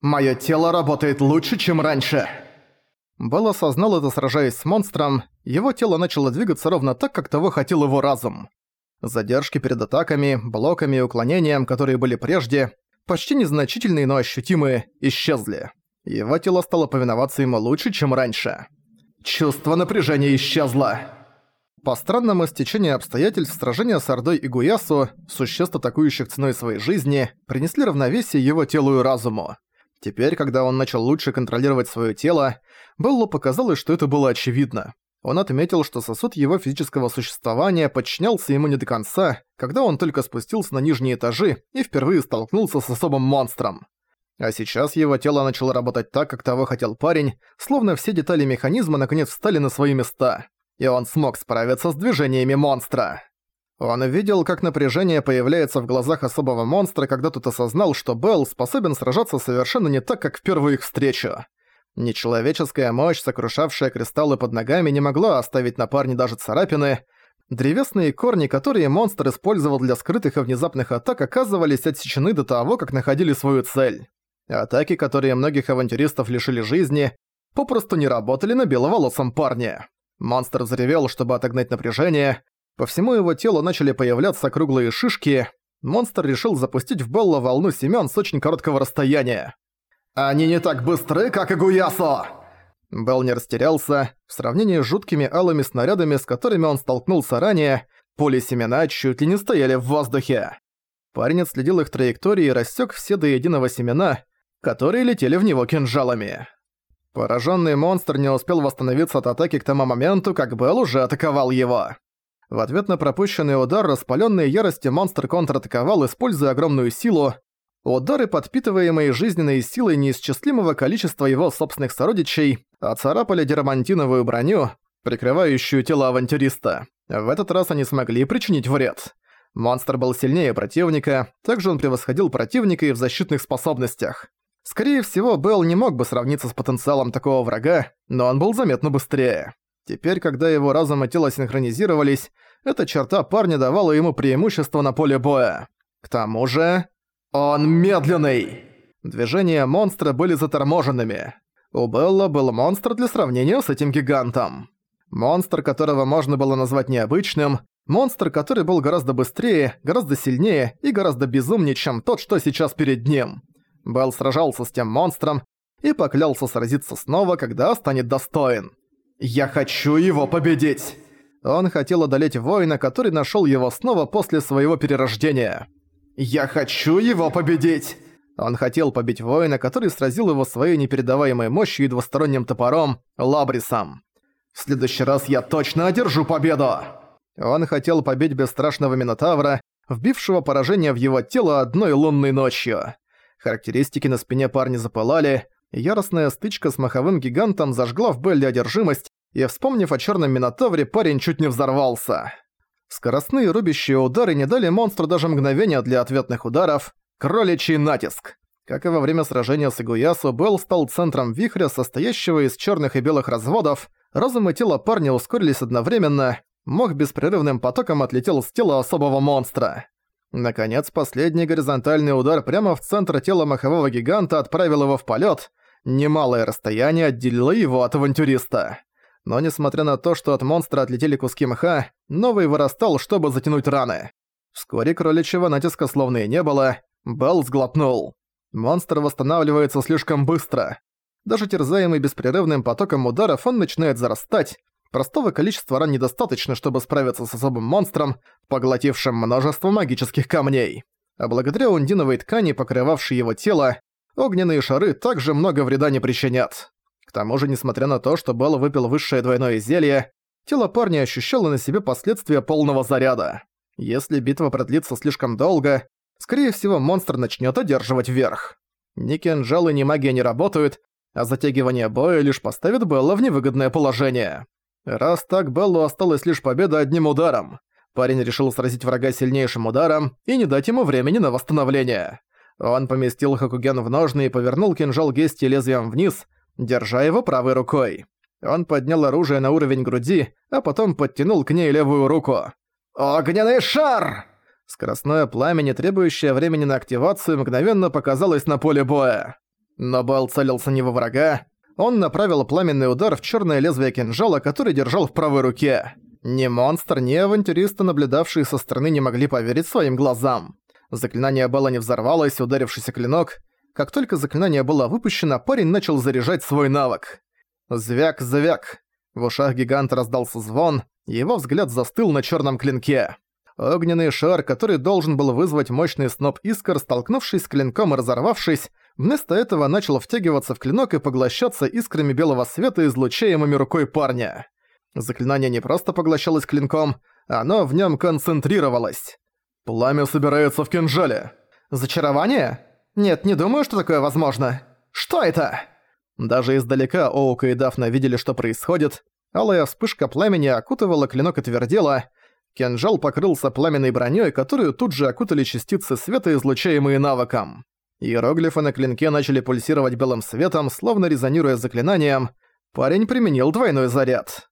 «Моё тело работает лучше, чем раньше!» Белл осознал это, сражаясь с монстром, его тело начало двигаться ровно так, как того хотел его разум. Задержки перед атаками, блоками и уклонением, которые были прежде, почти незначительные, но ощутимые, исчезли. Его тело стало повиноваться ему лучше, чем раньше. Чувство напряжения исчезло. По странному стечению обстоятельств сражения с Ордой и Гуясу, существ, атакующих ценой своей жизни, принесли равновесие его телу и разуму. Теперь, когда он начал лучше контролировать свое тело, Беллу показалось, что это было очевидно. Он отметил, что сосуд его физического существования подчинялся ему не до конца, когда он только спустился на нижние этажи и впервые столкнулся с особым монстром. А сейчас его тело начало работать так, как того хотел парень, словно все детали механизма наконец встали на свои места, и он смог справиться с движениями монстра. Он видел, как напряжение появляется в глазах особого монстра, когда тот осознал, что Белл способен сражаться совершенно не так, как в первую их встречу. Нечеловеческая мощь, сокрушавшая кристаллы под ногами, не могла оставить на парне даже царапины. Древесные корни, которые монстр использовал для скрытых и внезапных атак, оказывались отсечены до того, как находили свою цель. Атаки, которые многих авантюристов лишили жизни, попросту не работали на беловолосом парне. Монстр заревел, чтобы отогнать напряжение. По всему его телу начали появляться круглые шишки. Монстр решил запустить в Белла волну семён с очень короткого расстояния. «Они не так быстры, как и Гуясо!» Белл не растерялся. В сравнении с жуткими алыми снарядами, с которыми он столкнулся ранее, пули семена чуть ли не стояли в воздухе. Парень отследил их траектории и рассек все до единого семена, которые летели в него кинжалами. Пораженный монстр не успел восстановиться от атаки к тому моменту, как Белл уже атаковал его. В ответ на пропущенный удар, распаленный яростью монстр контратаковал, используя огромную силу, Удары, подпитываемые жизненной силой неисчислимого количества его собственных сородичей, оцарапали дермантиновую броню, прикрывающую тело авантюриста. В этот раз они смогли причинить вред. Монстр был сильнее противника, также он превосходил противника и в защитных способностях. Скорее всего, Белл не мог бы сравниться с потенциалом такого врага, но он был заметно быстрее. Теперь, когда его разум и тело синхронизировались, эта черта парня давала ему преимущество на поле боя. К тому же... «Он медленный!» Движения монстра были заторможенными. У Белла был монстр для сравнения с этим гигантом. Монстр, которого можно было назвать необычным, монстр, который был гораздо быстрее, гораздо сильнее и гораздо безумнее, чем тот, что сейчас перед ним. Белл сражался с тем монстром и поклялся сразиться снова, когда станет достоин. «Я хочу его победить!» Он хотел одолеть воина, который нашёл его снова после своего перерождения. «Я хочу его победить!» Он хотел побить воина, который сразил его своей непередаваемой мощью и двусторонним топором Лабрисом. «В следующий раз я точно одержу победу!» Он хотел побить бесстрашного Минотавра, вбившего поражение в его тело одной лунной ночью. Характеристики на спине парня запылали, яростная стычка с маховым гигантом зажгла в Белле одержимость, и, вспомнив о черном Минотавре, парень чуть не взорвался. Скоростные рубящие удары не дали монстру даже мгновения для ответных ударов. Кроличий натиск. Как и во время сражения с Игуясу, Белл стал центром вихря, состоящего из черных и белых разводов. Разум и тело парня ускорились одновременно. Мох беспрерывным потоком отлетел с тела особого монстра. Наконец, последний горизонтальный удар прямо в центр тела махового гиганта отправил его в полет. Немалое расстояние отделило его от авантюриста. Но несмотря на то, что от монстра отлетели куски мха, новый вырастал, чтобы затянуть раны. Вскоре кроличьего натиска словно и не было, Белл сглотнул. Монстр восстанавливается слишком быстро. Даже терзаемый беспрерывным потоком ударов он начинает зарастать. Простого количества ран недостаточно, чтобы справиться с особым монстром, поглотившим множество магических камней. А благодаря ундиновой ткани, покрывавшей его тело, огненные шары также много вреда не причинят. К тому же, несмотря на то, что Белл выпил высшее двойное зелье, тело парня ощущало на себе последствия полного заряда. Если битва продлится слишком долго, скорее всего, монстр начнет одерживать верх. Ни кинжалы, ни магия не работают, а затягивание боя лишь поставит Белла в невыгодное положение. Раз так, Беллу осталась лишь победа одним ударом. Парень решил сразить врага сильнейшим ударом и не дать ему времени на восстановление. Он поместил Хакуген в ножны и повернул кинжал Гести лезвием вниз, держа его правой рукой. Он поднял оружие на уровень груди, а потом подтянул к ней левую руку. «Огненный шар!» Скоростное пламя, не требующее времени на активацию, мгновенно показалось на поле боя. Но Белл целился не во врага, он направил пламенный удар в черное лезвие кинжала, который держал в правой руке. Ни монстр, ни авантюристы, наблюдавшие со стороны, не могли поверить своим глазам. Заклинание Белла не взорвалось, ударившийся клинок. Как только заклинание было выпущено, парень начал заряжать свой навык. Звяк-звяк. В ушах гиганта раздался звон, его взгляд застыл на черном клинке. Огненный шар, который должен был вызвать мощный сноп искр, столкнувшись с клинком и разорвавшись, вместо этого начал втягиваться в клинок и поглощаться искрами белого света, излучаемыми рукой парня. Заклинание не просто поглощалось клинком, оно в нем концентрировалось. Пламя собирается в кинжале. Зачарование? Нет, не думаю, что такое возможно. Что это? Даже издалека Оука и Дафна видели, что происходит. Алая вспышка пламени окутывала клинок и твердела. Кинжал покрылся пламенной бронёй, которую тут же окутали частицы света, излучаемые навыком. Иероглифы на клинке начали пульсировать белым светом, словно резонируя заклинанием. Парень применил двойной заряд.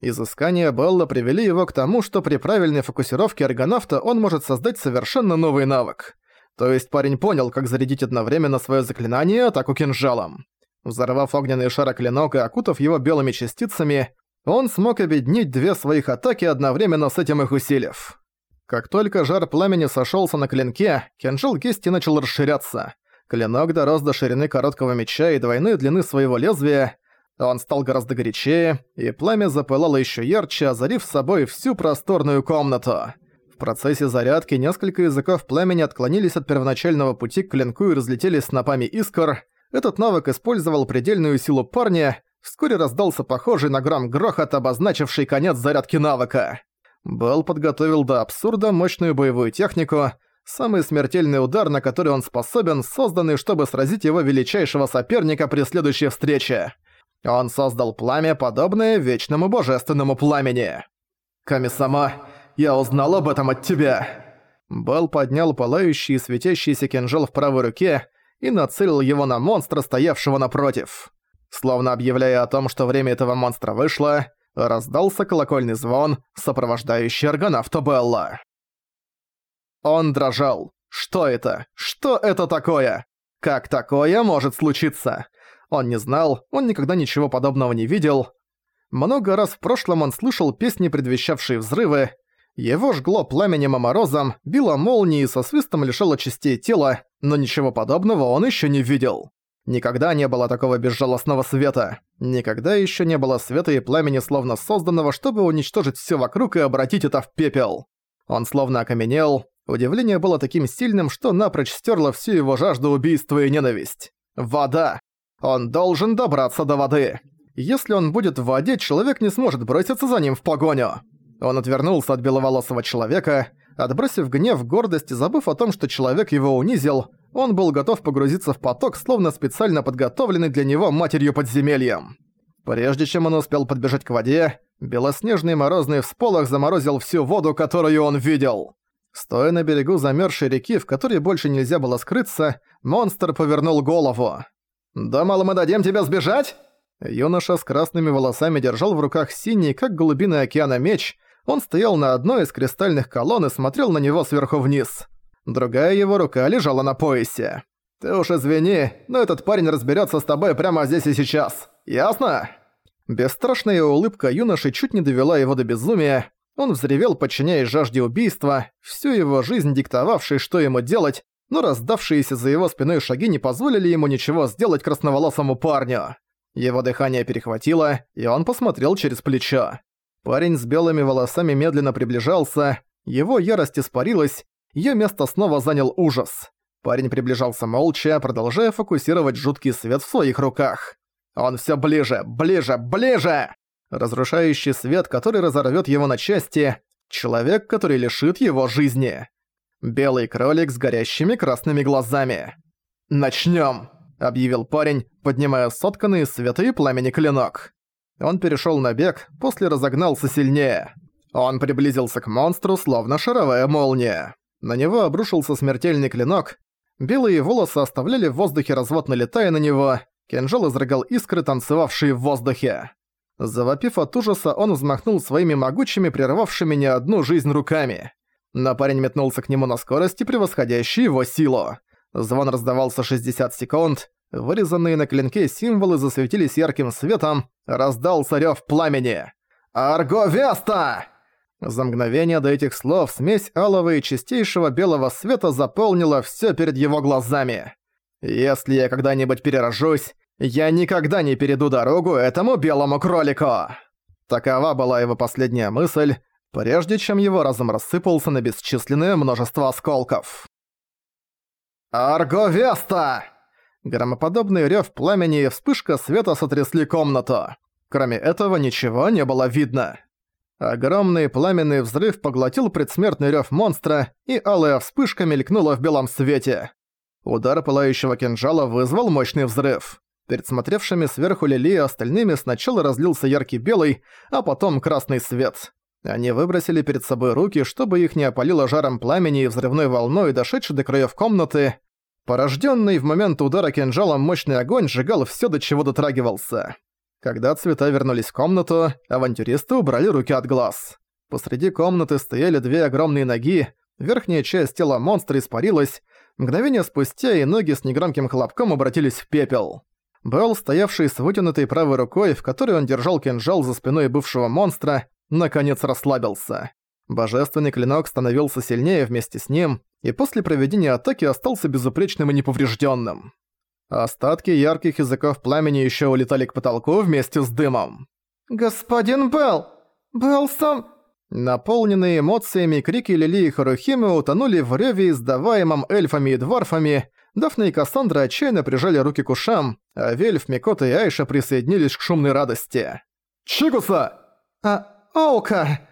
Изыскания Белла привели его к тому, что при правильной фокусировке аргонавта он может создать совершенно новый навык. То есть парень понял, как зарядить одновременно свое заклинание атаку кинжалом. Взорвав огненный шар клинок и окутав его белыми частицами, он смог объединить две своих атаки одновременно с этим их усилив. Как только жар пламени сошёлся на клинке, кинжал кисти начал расширяться. Клинок дорос до ширины короткого меча и двойной длины своего лезвия. Он стал гораздо горячее, и пламя запылало ещё ярче, озарив собой всю просторную комнату. Процессе зарядки несколько языков пламени отклонились от первоначального пути к клинку и разлетелись снопами искр. Этот навык использовал предельную силу парня, вскоре раздался похожий на грамм грохот, обозначивший конец зарядки навыка. Белл подготовил до абсурда мощную боевую технику, самый смертельный удар, на который он способен, созданный, чтобы сразить его величайшего соперника при следующей встрече. Он создал пламя, подобное вечному божественному пламени. «Ками-сама, я узнал об этом от тебя!» Белл поднял пылающий и светящийся кинжал в правой руке и нацелил его на монстра, стоявшего напротив. Словно объявляя о том, что время этого монстра вышло, раздался колокольный звон, сопровождающий аргонавта Белла. Он дрожал. Что это? Что это такое? Как такое может случиться? Он не знал, он никогда ничего подобного не видел. Много раз в прошлом он слышал песни, предвещавшие взрывы. Его жгло пламенем и морозом, било молнией и со свистом лишало частей тела, но ничего подобного он еще не видел. Никогда не было такого безжалостного света. Никогда еще не было света и пламени словно созданного, чтобы уничтожить все вокруг и обратить это в пепел. Он словно окаменел. Удивление было таким сильным, что напрочь стерло всю его жажду убийства и ненависть. Вода. Он должен добраться до воды. Если он будет в воде, человек не сможет броситься за ним в погоню. Он отвернулся от беловолосого человека, отбросив гнев, гордость и забыв о том, что человек его унизил, он был готов погрузиться в поток, словно специально подготовленный для него матерью подземельем. Прежде чем он успел подбежать к воде, белоснежный морозный всполох заморозил всю воду, которую он видел. Стоя на берегу замерзшей реки, в которой больше нельзя было скрыться, монстр повернул голову. «Думал, мы дадим тебе сбежать?» Юноша с красными волосами держал в руках синий, как глубины океана, меч. Он стоял на одной из кристальных колонн и смотрел на него сверху вниз. Другая его рука лежала на поясе. «Ты уж извини, но этот парень разберется с тобой прямо здесь и сейчас. Ясно?» Бесстрашная улыбка юноши чуть не довела его до безумия. Он взревел, подчиняясь жажде убийства, всю его жизнь диктовавшей, что ему делать, но раздавшиеся за его спиной шаги не позволили ему ничего сделать красноволосому парню. Его дыхание перехватило, и он посмотрел через плечо. Парень с белыми волосами медленно приближался, его ярость испарилась, Её место снова занял ужас. Парень приближался молча, продолжая фокусировать жуткий свет в своих руках. Он всё ближе, ближе, ближе! Разрушающий свет, который разорвёт его на части. Человек, который лишит его жизни. Белый кролик с горящими красными глазами. «Начнём!» – объявил парень, поднимая сотканный из света и пламени клинок. Он перешёл на бег, после разогнался сильнее. Он приблизился к монстру, словно шаровая молния. На него обрушился смертельный клинок. Белые волосы оставляли в воздухе развод, налетая на него. Кинжал изрыгал искры, танцевавшие в воздухе. Завопив от ужаса, он взмахнул своими могучими, прервавшими не одну жизнь руками. Но парень метнулся к нему на скорости, превосходящей его силу. Звон раздавался 60 секунд. Вырезанные на клинке символы засветились ярким светом, раздался рёв пламени. «Арговеста!» За мгновение до этих слов смесь алого и чистейшего белого света заполнила всё перед его глазами. «Если я когда-нибудь перерожусь, я никогда не перейду дорогу этому белому кролику!» Такова была его последняя мысль, прежде чем его разум рассыпался на бесчисленное множество осколков. «Арговеста!» Громоподобный рёв пламени и вспышка света сотрясли комнату. Кроме этого, ничего не было видно. Огромный пламенный взрыв поглотил предсмертный рёв монстра, и алая вспышка мелькнула в белом свете. Удар пылающего кинжала вызвал мощный взрыв. Перед смотревшими сверху Лили и остальными сначала разлился яркий белый, а потом красный свет. Они выбросили перед собой руки, чтобы их не опалило жаром пламени и взрывной волной, дошедшей до краев комнаты. Порожденный в момент удара кинжалом мощный огонь сжигал все, до чего дотрагивался. Когда цвета вернулись в комнату, авантюристы убрали руки от глаз. Посреди комнаты стояли две огромные ноги, верхняя часть тела монстра испарилась, мгновение спустя и ноги с негромким хлопком обратились в пепел. Белл, стоявший с вытянутой правой рукой, в которой он держал кинжал за спиной бывшего монстра, наконец расслабился. Божественный клинок становился сильнее вместе с ним, и после проведения атаки остался безупречным и неповрежденным. Остатки ярких языков пламени еще улетали к потолку вместе с дымом. «Господин Белл! Белл сам...» Наполненные эмоциями крики Лили и Харухимы утонули в реве, издаваемом эльфами и дворфами, Дафна и Кассандра отчаянно прижали руки к ушам, а Вельф, Микота и Айша присоединились к шумной радости. «Чигуса!» «А... Оука!»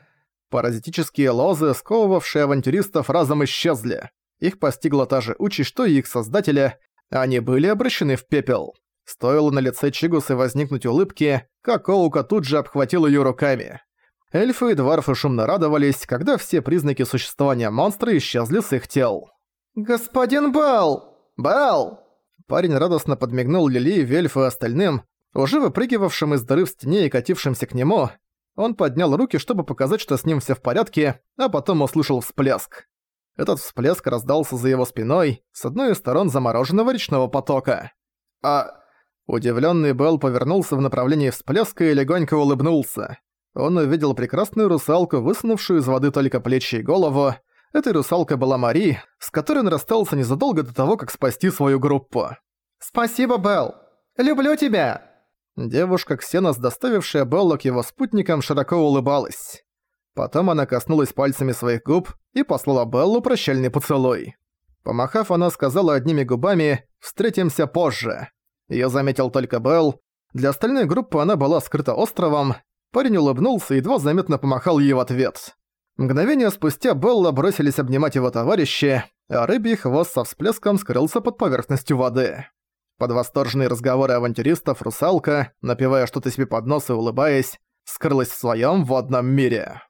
Паразитические лозы, сковывавшие авантюристов, разом исчезли. Их постигла та же участь, что и их создателя, они были обращены в пепел. Стоило на лице Чигусы возникнуть улыбки, как Оука тут же обхватил ее руками. Эльфы и дварфы шумно радовались, когда все признаки существования монстра исчезли с их тел. «Господин Бал! Бал!» Парень радостно подмигнул Лили, Вельфу и остальным, уже выпрыгивавшим из дыры в стене и катившимся к нему, он поднял руки, чтобы показать, что с ним все в порядке, а потом услышал всплеск. Этот всплеск раздался за его спиной, с одной из сторон замороженного речного потока. А... Удивленный Белл повернулся в направлении всплеска и легонько улыбнулся. Он увидел прекрасную русалку, высунувшую из воды только плечи и голову. Этой русалкой была Мари, с которой он расстался незадолго до того, как спасти свою группу. «Спасибо, Белл! Люблю тебя!» Девушка Ксенос, доставившая Беллу к его спутникам, широко улыбалась. Потом она коснулась пальцами своих губ и послала Беллу прощальный поцелуй. Помахав, она сказала одними губами «Встретимся позже». Её заметил только Белл. Для остальной группы она была скрыта островом. Парень улыбнулся и едва заметно помахал ей в ответ. Мгновение спустя Белла бросились обнимать его товарищи, а рыбий хвост со всплеском скрылся под поверхностью воды. Под восторженные разговоры авантюристов русалка, напивая что-то себе под нос и улыбаясь, скрылась в своем водном мире.